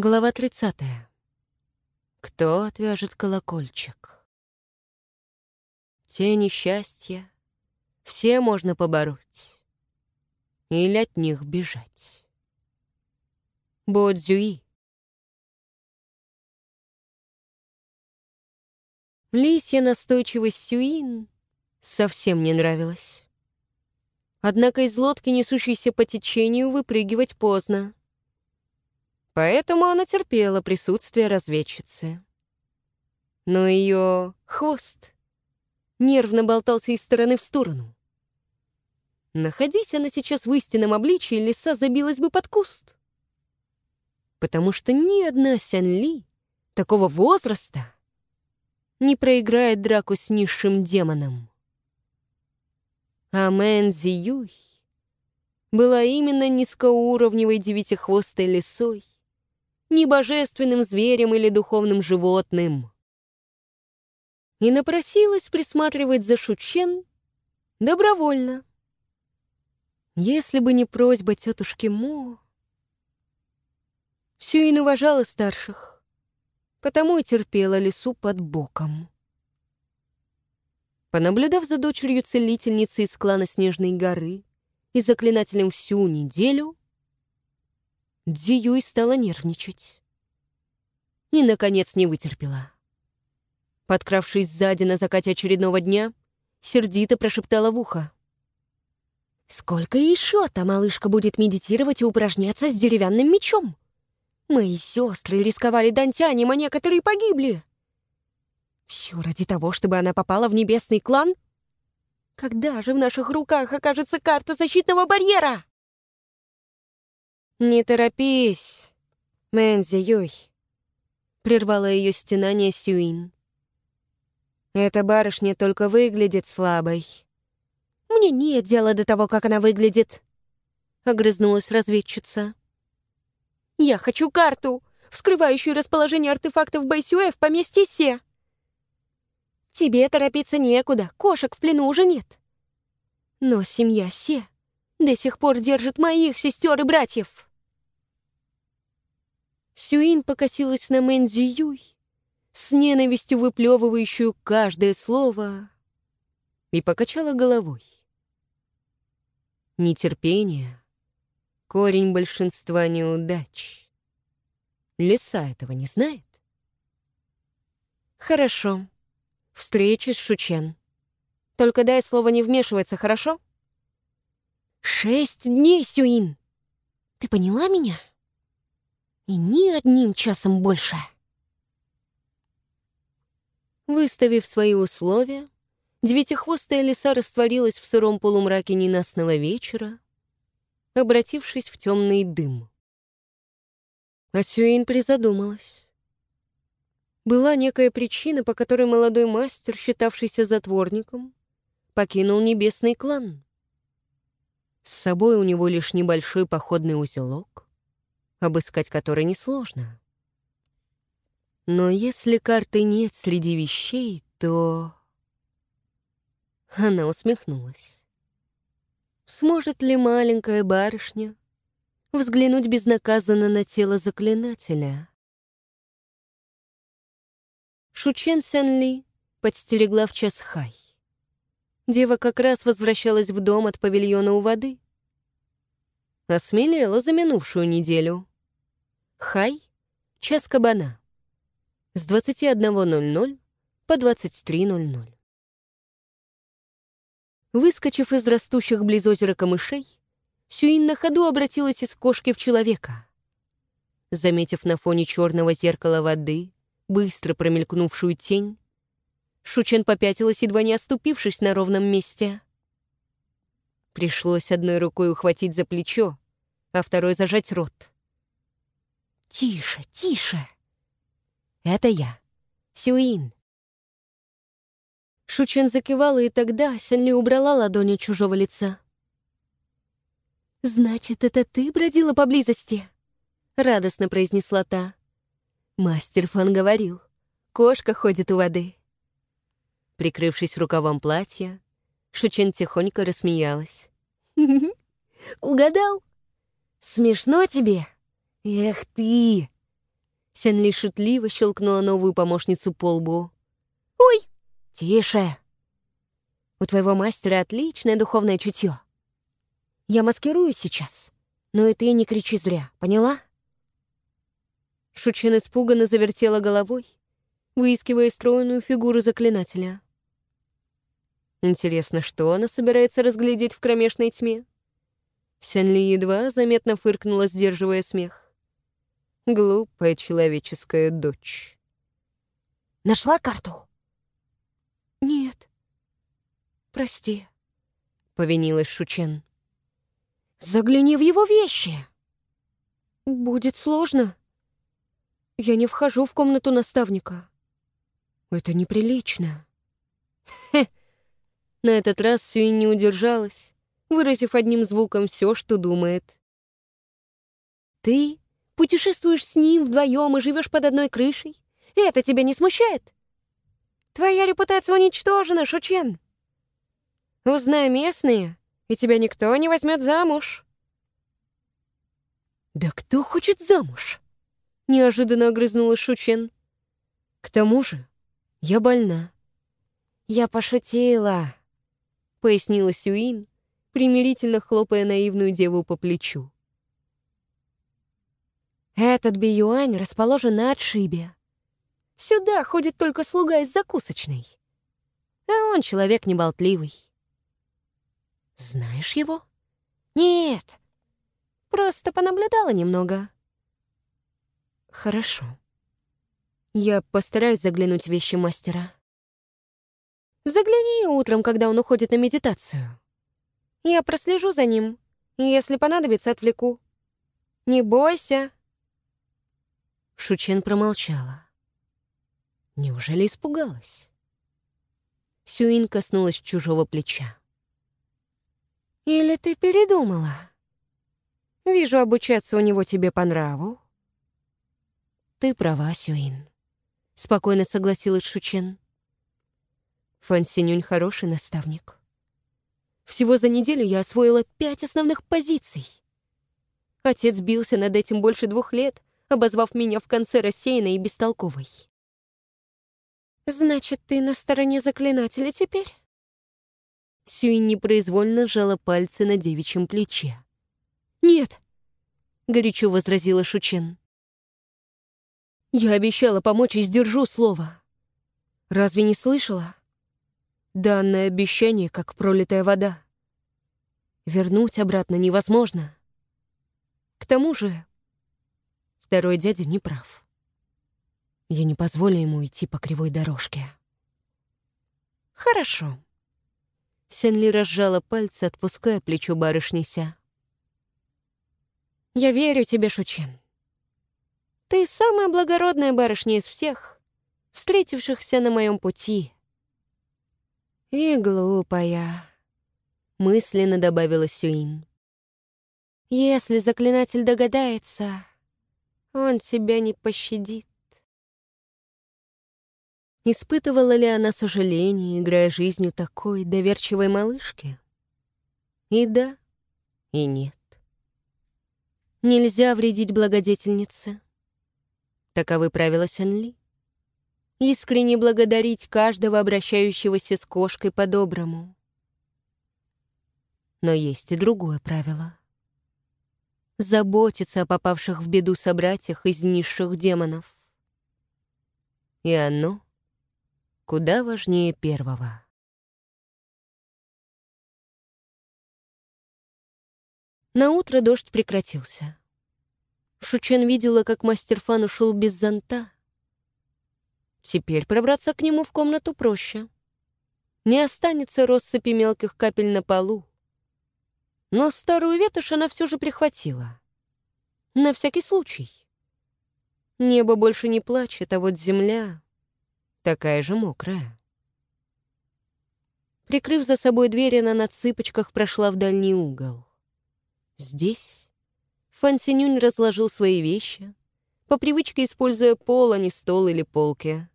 Глава 30. Кто отвяжет колокольчик? Те несчастья, все можно побороть. Или от них бежать. Бодзюи. Лисья настойчивость Сюин совсем не нравилась. Однако из лодки, несущейся по течению, выпрыгивать поздно. Поэтому она терпела присутствие разведчицы. Но ее хвост нервно болтался из стороны в сторону. Находись она сейчас в истинном обличии, лиса забилась бы под куст. Потому что ни одна Сянли такого возраста не проиграет драку с низшим демоном. А Мэнзи Юй была именно низкоуровневой девятихвостой лисой, ни божественным зверем или духовным животным. И напросилась присматривать за Шучен добровольно. Если бы не просьба тетушки Мо... Сюин уважала старших, потому и терпела лесу под боком. Понаблюдав за дочерью целительницы из клана Снежной горы и заклинателем всю неделю, Дзиюй стала нервничать. И, наконец, не вытерпела. Подкравшись сзади на закате очередного дня, сердито прошептала в ухо. «Сколько еще та малышка будет медитировать и упражняться с деревянным мечом? Мои сестры рисковали дантянем, а некоторые погибли. Все ради того, чтобы она попала в небесный клан? Когда же в наших руках окажется карта защитного барьера?» «Не торопись, Мэнзи Юй», — прервала ее стенание Сюин. «Эта барышня только выглядит слабой». «Мне нет дела до того, как она выглядит», — огрызнулась разведчица. «Я хочу карту, вскрывающую расположение артефактов Байсюэ в поместье Се». «Тебе торопиться некуда, кошек в плену уже нет». «Но семья Се до сих пор держит моих сестер и братьев». Сюин покосилась на Мэнзи Юй, с ненавистью выплевывающую каждое слово, и покачала головой. Нетерпение — корень большинства неудач. Лиса этого не знает? Хорошо. Встречи с Шучен. Только дай слово не вмешиваться, хорошо? Шесть дней, Сюин. Ты поняла меня? И ни одним часом больше. Выставив свои условия, девятихвостая лиса растворилась в сыром полумраке ненастного вечера, обратившись в темный дым. Асюин призадумалась. Была некая причина, по которой молодой мастер, считавшийся затворником, покинул небесный клан. С собой у него лишь небольшой походный узелок, обыскать который несложно. Но если карты нет среди вещей, то... Она усмехнулась. Сможет ли маленькая барышня взглянуть безнаказанно на тело заклинателя? Шучен Сен-Ли подстерегла в час хай. Дева как раз возвращалась в дом от павильона у воды. Осмелела за минувшую неделю. Хай, час кабана. С 21.00 по 23.00. Выскочив из растущих близ озера камышей, Сюин на ходу обратилась из кошки в человека. Заметив на фоне черного зеркала воды быстро промелькнувшую тень, Шучен попятилась, едва не оступившись на ровном месте. Пришлось одной рукой ухватить за плечо, а второй зажать рот. «Тише, тише!» «Это я, Сюин». Шучен закивала, и тогда Сянли убрала ладони чужого лица. «Значит, это ты бродила поблизости?» — радостно произнесла та. Мастер Фан говорил, кошка ходит у воды. Прикрывшись рукавом платья, Шучен тихонько рассмеялась. «Угадал? Смешно тебе?» «Эх ты! Сянли шутливо щелкнула новую помощницу по лбу. «Ой!» «Тише!» «У твоего мастера отличное духовное чутье. Я маскирую сейчас, но и ты не кричи зря, поняла?» Шучин испуганно завертела головой, выискивая стройную фигуру заклинателя. Интересно, что она собирается разглядеть в кромешной тьме? Сянли едва заметно фыркнула, сдерживая смех. Глупая человеческая дочь. «Нашла карту?» «Нет. Прости», — повинилась Шучен. «Загляни в его вещи!» «Будет сложно. Я не вхожу в комнату наставника». Это неприлично. Хе. На этот раз Сюин не удержалась, выразив одним звуком все, что думает. Ты путешествуешь с ним вдвоем и живешь под одной крышей? Это тебя не смущает? Твоя репутация уничтожена, Шучен. Узнай местные, и тебя никто не возьмет замуж. Да кто хочет замуж? Неожиданно огрызнулась Шучен. К тому же я больна». «Я пошутила», — пояснила Сюин, примирительно хлопая наивную деву по плечу. «Этот биюань расположен на отшибе. Сюда ходит только слуга из закусочной. А он человек неболтливый». «Знаешь его?» «Нет, просто понаблюдала немного». «Хорошо». Я постараюсь заглянуть в вещи мастера. Загляни утром, когда он уходит на медитацию. Я прослежу за ним, и если понадобится, отвлеку. Не бойся. Шучен промолчала. Неужели испугалась? Сюин коснулась чужого плеча. «Или ты передумала? Вижу, обучаться у него тебе по нраву». «Ты права, Сюин спокойно согласилась Шучен. Фан Синюнь хороший наставник. Всего за неделю я освоила пять основных позиций. Отец бился над этим больше двух лет, обозвав меня в конце рассеянной и бестолковой. «Значит, ты на стороне заклинателя теперь?» Сюин непроизвольно сжала пальцы на девичьем плече. «Нет!» — горячо возразила Шучен. Я обещала помочь и сдержу слово. Разве не слышала? Данное обещание, как пролитая вода. Вернуть обратно невозможно. К тому же, второй дядя не прав. Я не позволю ему идти по кривой дорожке. Хорошо. Сенли разжала пальцы, отпуская плечо барышни Ся. «Я верю тебе, Шучен. Ты самая благородная барышня из всех, встретившихся на моем пути. И глупая, мысленно добавила Сюин. Если заклинатель догадается, он тебя не пощадит. Испытывала ли она сожаление, играя жизнью такой доверчивой малышки? И да, и нет. Нельзя вредить благодетельнице. Таковы правила Сенли. Искренне благодарить каждого обращающегося с кошкой по-доброму. Но есть и другое правило. Заботиться о попавших в беду собратьях из низших демонов. И оно куда важнее первого. На утро дождь прекратился. Шучен видела, как мастер Фан ушел без зонта. Теперь пробраться к нему в комнату проще. Не останется россыпи мелких капель на полу. Но старую ветошь она все же прихватила. На всякий случай. Небо больше не плачет, а вот земля такая же мокрая. Прикрыв за собой дверь, она на цыпочках прошла в дальний угол. Здесь Фан Синюнь разложил свои вещи, по привычке используя пол, а не стол или полки.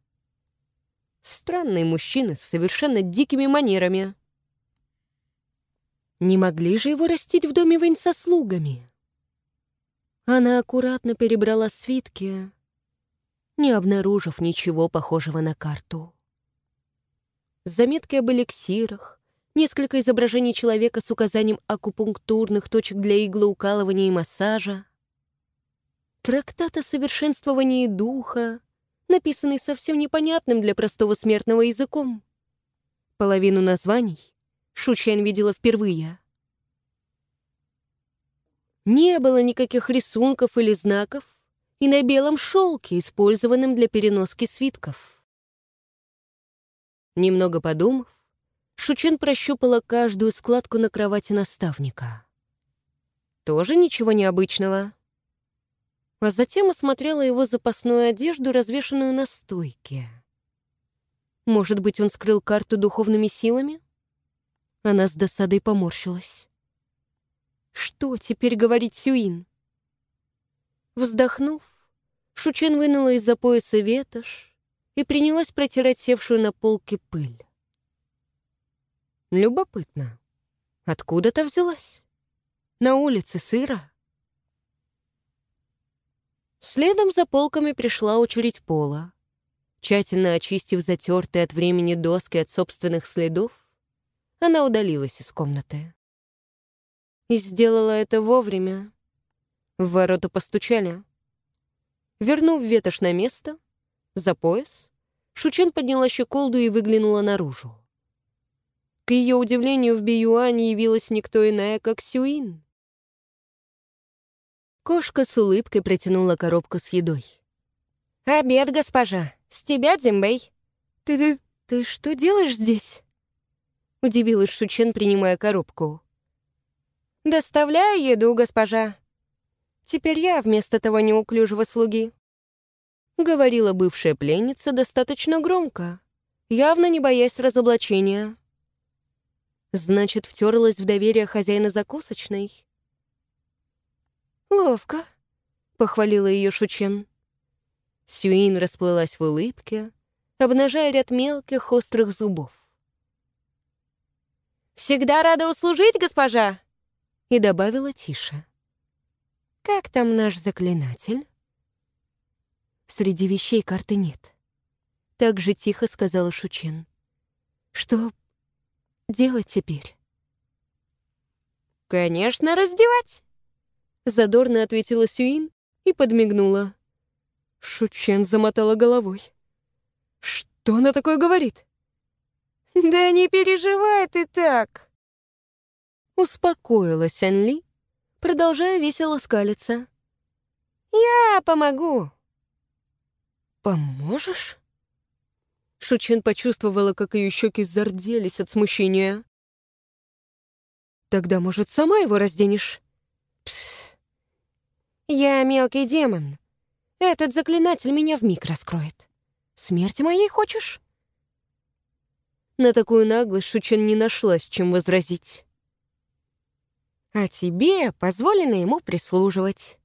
Странный мужчина с совершенно дикими манерами. Не могли же его растить в доме Вэнь со слугами? Она аккуратно перебрала свитки не обнаружив ничего похожего на карту. Заметки об эликсирах, несколько изображений человека с указанием акупунктурных точек для иглоукалывания и массажа, трактат о совершенствовании духа, написанный совсем непонятным для простого смертного языком. Половину названий Шучен видела впервые. Не было никаких рисунков или знаков и на белом шелке, использованном для переноски свитков. Немного подумав, Шучен прощупала каждую складку на кровати наставника. Тоже ничего необычного. А затем осмотрела его запасную одежду, развешанную на стойке. Может быть, он скрыл карту духовными силами? Она с досадой поморщилась. Что теперь говорить Сюин? Вздохнув, Шучен вынула из-за пояса ветошь и принялась протирать севшую на полке пыль. Любопытно, откуда-то взялась? На улице сыро? Следом за полками пришла очередь пола. Тщательно очистив затертые от времени доски от собственных следов, она удалилась из комнаты. И сделала это вовремя. В ворота постучали. Вернув ветошь на место, за пояс, Шучен подняла щеколду и выглянула наружу. К ее удивлению, в Биюане явилась никто иная, как Сюин. Кошка с улыбкой протянула коробку с едой. «Обед, госпожа! С тебя, Дзимбэй!» «Ты, ты, ты что делаешь здесь?» Удивилась Шучен, принимая коробку. «Доставляю еду, госпожа. Теперь я вместо того неуклюжего слуги». Говорила бывшая пленница достаточно громко, явно не боясь разоблачения. Значит, втерлась в доверие хозяина закусочной? «Ловко», — похвалила ее Шучен. Сюин расплылась в улыбке, обнажая ряд мелких острых зубов. «Всегда рада услужить, госпожа!» И добавила тише. «Как там наш заклинатель?» «Среди вещей карты нет». Так же тихо сказала Шучен. «Что делать теперь?» «Конечно, раздевать!» Задорно ответила Сюин и подмигнула. Шучен замотала головой. «Что она такое говорит?» «Да не переживай ты так!» Успокоилась Анли, продолжая весело скалиться. «Я помогу!» «Поможешь?» Шучен почувствовала, как ее щеки зарделись от смущения. «Тогда, может, сама его разденешь?» Пс. «Я мелкий демон. Этот заклинатель меня вмиг раскроет. Смерти моей хочешь?» На такую наглость Шучен не нашлась, чем возразить. «А тебе позволено ему прислуживать.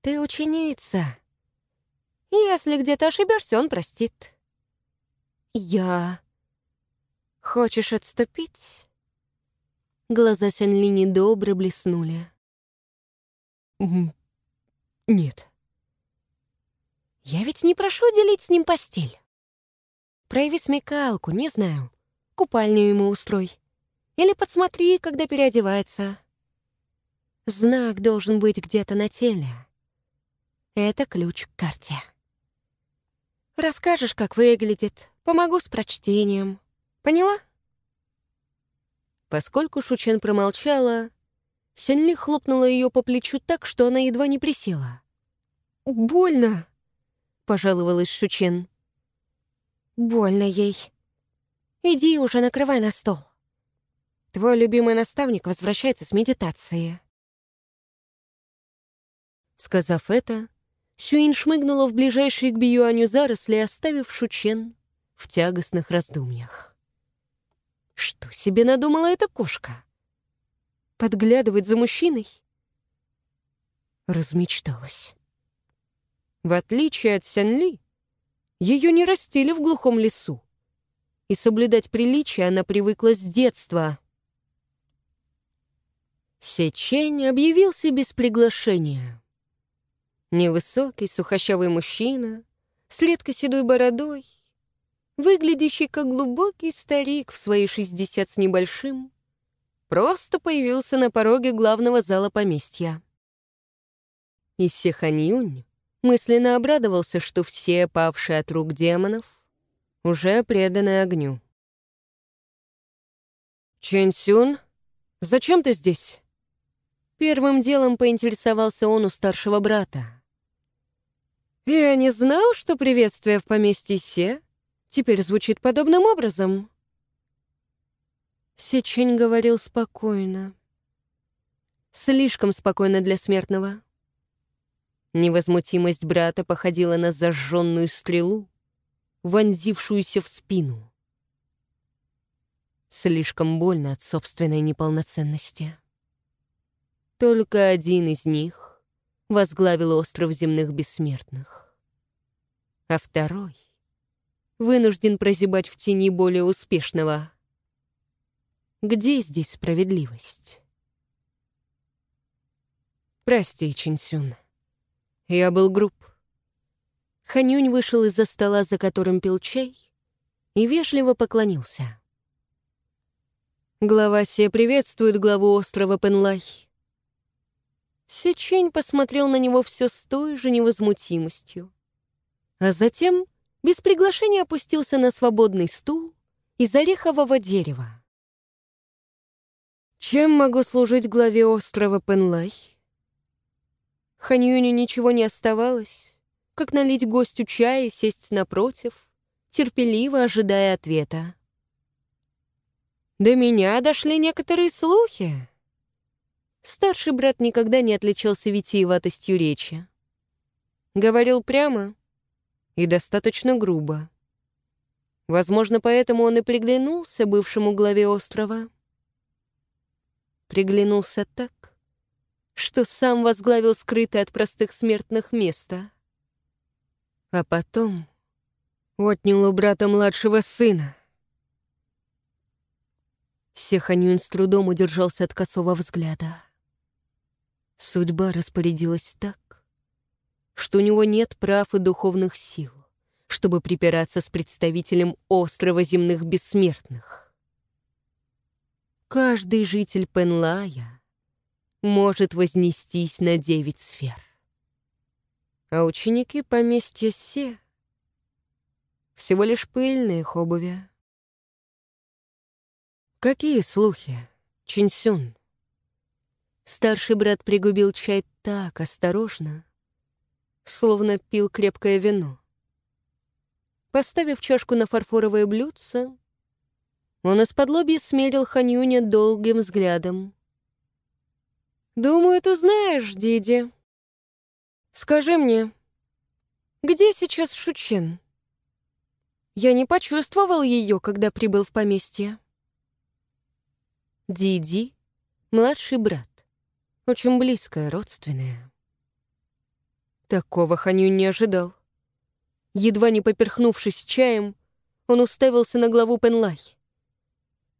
Ты ученица. Если где-то ошибешься, он простит». «Я...» «Хочешь отступить?» Глаза Сянли недобро блеснули. «Нет». Я ведь не прошу делить с ним постель. Прояви смекалку, не знаю. Купальню ему устрой. Или подсмотри, когда переодевается. Знак должен быть где-то на теле. Это ключ к карте. Расскажешь, как выглядит. Помогу с прочтением. Поняла? Поскольку Шучен промолчала, Сянли хлопнула ее по плечу так, что она едва не присела. «Больно!» — пожаловалась Шучен. «Больно ей. Иди уже накрывай на стол. Твой любимый наставник возвращается с медитации». Сказав это, Сюин шмыгнула в ближайшие к Биюаню заросли, оставив Шучен в тягостных раздумьях. Что себе надумала эта кошка? Подглядывать за мужчиной? Размечталась. В отличие от Сянли, ее не растили в глухом лесу, и соблюдать приличие она привыкла с детства. Сечень объявился без приглашения. Невысокий, сухощавый мужчина с редко седой бородой, выглядящий как глубокий старик в свои шестьдесят с небольшим, просто появился на пороге главного зала поместья. И Сеханьюнь мысленно обрадовался, что все павшие от рук демонов уже преданы огню. «Чэнь зачем ты здесь?» Первым делом поинтересовался он у старшего брата. «Я не знал, что приветствие в поместье Се теперь звучит подобным образом». Сечень говорил спокойно. Слишком спокойно для смертного. Невозмутимость брата походила на зажженную стрелу, вонзившуюся в спину. Слишком больно от собственной неполноценности. Только один из них возглавил остров земных бессмертных. А второй вынужден прозябать в тени более успешного. Где здесь справедливость? Прости, Чинсюн. Я был груб. Ханюнь вышел из-за стола, за которым пил чай, и вежливо поклонился. Глава Се приветствует главу острова Пенлай. Сечень посмотрел на него все с той же невозмутимостью. А затем без приглашения опустился на свободный стул из орехового дерева. «Чем могу служить главе острова Пенлай?» Ханьюню ничего не оставалось, как налить гостю чая и сесть напротив, терпеливо ожидая ответа. До меня дошли некоторые слухи. Старший брат никогда не отличался витиеватостью речи. Говорил прямо и достаточно грубо. Возможно, поэтому он и приглянулся бывшему главе острова. Приглянулся так, что сам возглавил скрытое от простых смертных место. А потом отнял у брата младшего сына. Сеханюн с трудом удержался от косого взгляда. Судьба распорядилась так, что у него нет прав и духовных сил, чтобы припираться с представителем острова земных бессмертных. Каждый житель Пенлая может вознестись на девять сфер. А ученики поместья Се — всего лишь пыльные их обуви. Какие слухи, Чинсюн? Старший брат пригубил чай так осторожно, словно пил крепкое вино. Поставив чашку на фарфоровое блюдце, он из-под лобья смерил Ханюня долгим взглядом. «Думаю, ты знаешь, Диди. Скажи мне, где сейчас Шучен? Я не почувствовал ее, когда прибыл в поместье». Диди — младший брат очень близкая, родственная. Такого Ханю не ожидал. Едва не поперхнувшись чаем, он уставился на главу Пенлай.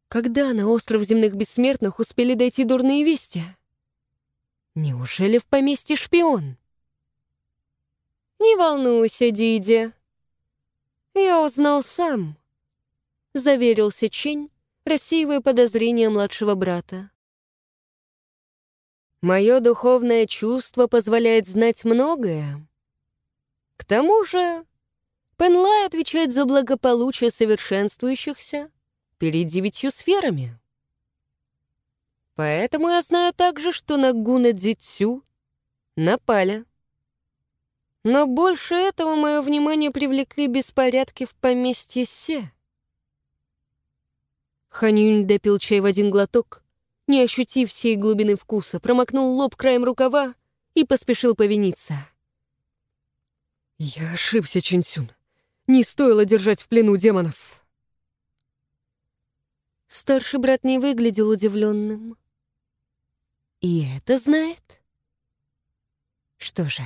Когда на остров земных бессмертных успели дойти дурные вести? Неужели в поместье шпион? «Не волнуйся, Диди. Я узнал сам», — заверился Чень, рассеивая подозрения младшего брата. Мое духовное чувство позволяет знать многое. К тому же, Пенлай отвечает за благополучие совершенствующихся перед девятью сферами. Поэтому я знаю также, что на Гуна Дзитсю напали. Но больше этого мое внимание привлекли беспорядки в поместье Се. Ханюнь допил чай в один глоток, не ощутив всей глубины вкуса, промокнул лоб краем рукава и поспешил повиниться. «Я ошибся, Чинсюн. Не стоило держать в плену демонов». Старший брат не выглядел удивленным. «И это знает?» «Что же,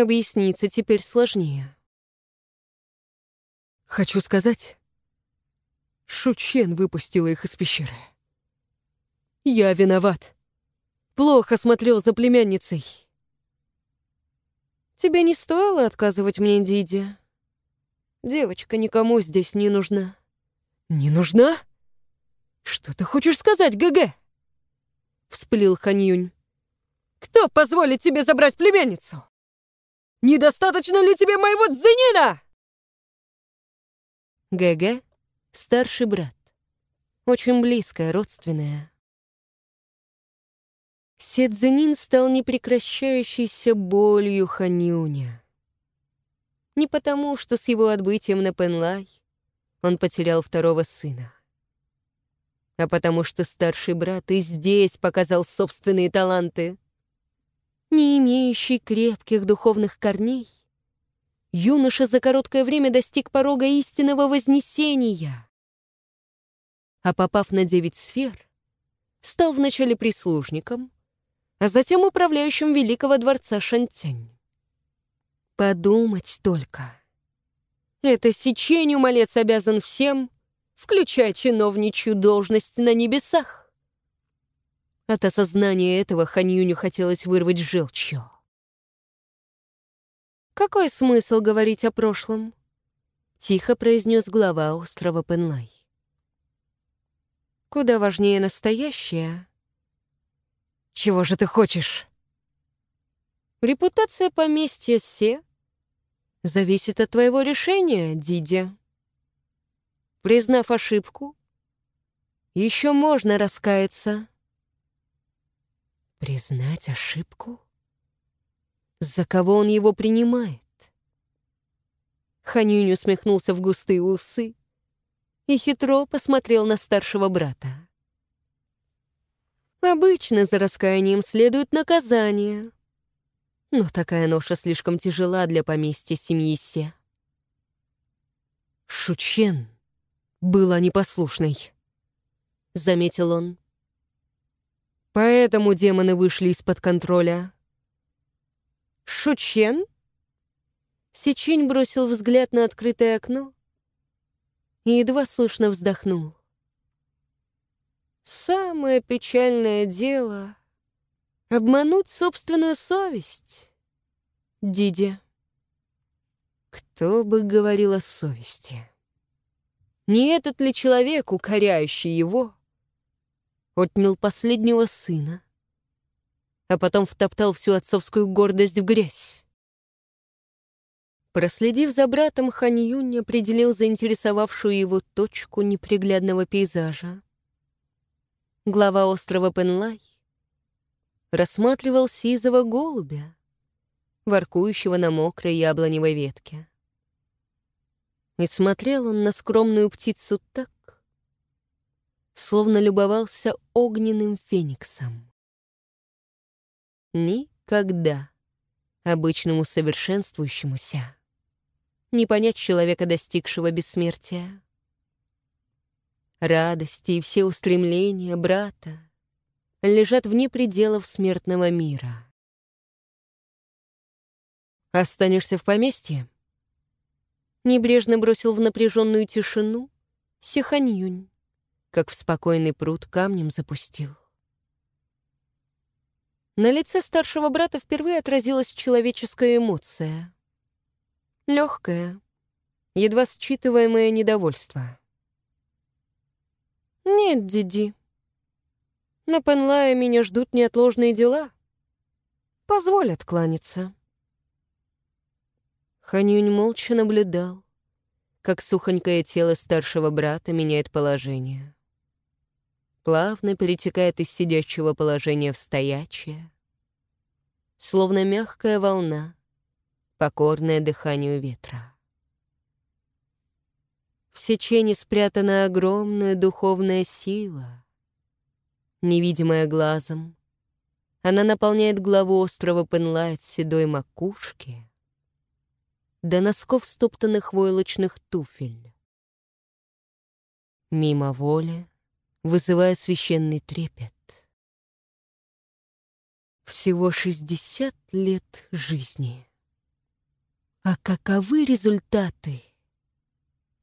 объясниться теперь сложнее». «Хочу сказать, Шучен выпустила их из пещеры». Я виноват. Плохо смотрел за племянницей. Тебе не стоило отказывать мне, Диди. Девочка никому здесь не нужна. Не нужна? Что ты хочешь сказать, ГГ? Вспылил Ханьюнь. Кто позволит тебе забрать племянницу? Недостаточно ли тебе моего дзенина? ГГ — старший брат. Очень близкая, родственная. Седзенин стал непрекращающейся болью Ханюня. Не потому, что с его отбытием на Пенлай он потерял второго сына, а потому что старший брат и здесь показал собственные таланты. Не имеющий крепких духовных корней, юноша за короткое время достиг порога истинного вознесения. А попав на девять сфер, стал вначале прислужником — а затем управляющим Великого дворца Шантянь. Подумать только. Это сечению малец обязан всем, включая чиновничью должность на небесах. От осознания этого Ханьюню хотелось вырвать желчью. «Какой смысл говорить о прошлом?» — тихо произнес глава острова Пенлай. «Куда важнее настоящее — чего же ты хочешь? Репутация поместья Се зависит от твоего решения, Диди. Признав ошибку, еще можно раскаяться. Признать ошибку? За кого он его принимает? Ханюнь усмехнулся в густые усы и хитро посмотрел на старшего брата. Обычно за раскаянием следует наказание. Но такая ноша слишком тяжела для поместья семьи Се. Шучен была непослушной, — заметил он. Поэтому демоны вышли из-под контроля. Шучен? Сечень бросил взгляд на открытое окно и едва слышно вздохнул. Самое печальное дело — обмануть собственную совесть, Диди. Кто бы говорил о совести? Не этот ли человек, укоряющий его, отнял последнего сына, а потом втоптал всю отцовскую гордость в грязь? Проследив за братом, Хань Юнь определил заинтересовавшую его точку неприглядного пейзажа глава острова Пенлай, рассматривал сизого голубя, воркующего на мокрой яблоневой ветке. И смотрел он на скромную птицу так, словно любовался огненным фениксом. Никогда обычному совершенствующемуся не понять человека, достигшего бессмертия радости и все устремления брата лежат вне пределов смертного мира. «Останешься в поместье?» Небрежно бросил в напряженную тишину Сиханьюнь, как в спокойный пруд камнем запустил. На лице старшего брата впервые отразилась человеческая эмоция. Легкое, едва считываемое недовольство. «Нет, Диди. На Пенлае меня ждут неотложные дела. Позволь откланяться». Ханюнь молча наблюдал, как сухонькое тело старшего брата меняет положение. Плавно перетекает из сидячего положения в стоячее, словно мягкая волна, покорная дыханию ветра. В сечении спрятана огромная духовная сила. Невидимая глазом, она наполняет главу острова Пенлайт седой макушки до носков стоптанных войлочных туфель. Мимо воли, вызывая священный трепет. Всего 60 лет жизни. А каковы результаты?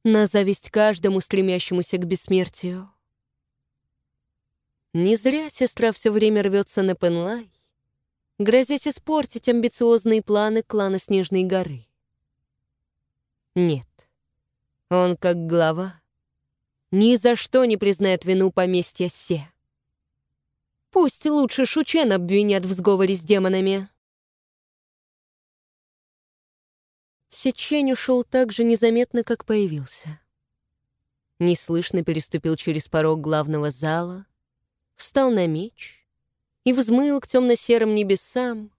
на зависть каждому стремящемуся к бессмертию. Не зря сестра все время рвется на Пенлай, грозясь испортить амбициозные планы клана Снежной горы. Нет, он, как глава, ни за что не признает вину поместья Се. Пусть лучше Шучен обвинят в сговоре с демонами. Сечень ушел так же незаметно, как появился. Неслышно переступил через порог главного зала, встал на меч и взмыл к темно-серым небесам,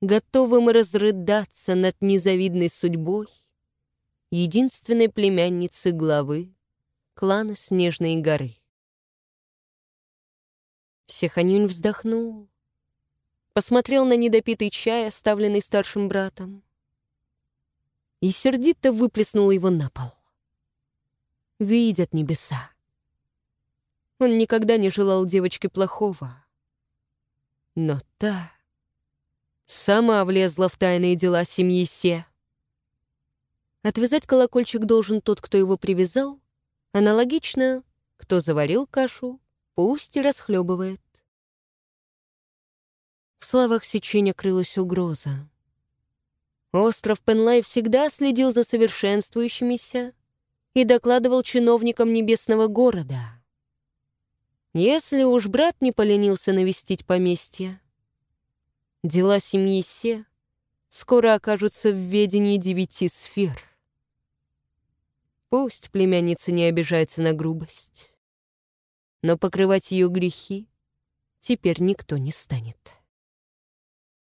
готовым разрыдаться над незавидной судьбой единственной племянницы главы клана Снежной горы. Сеханюнь вздохнул, посмотрел на недопитый чай, оставленный старшим братом, и сердито выплеснул его на пол. Видят небеса. Он никогда не желал девочке плохого. Но та сама влезла в тайные дела семьи Се. Отвязать колокольчик должен тот, кто его привязал. Аналогично, кто заварил кашу, пусть и расхлебывает. В словах сечения крылась угроза. Остров Пенлай всегда следил за совершенствующимися и докладывал чиновникам небесного города. Если уж брат не поленился навестить поместье, дела семьи Се скоро окажутся в ведении девяти сфер. Пусть племянница не обижается на грубость, но покрывать ее грехи теперь никто не станет.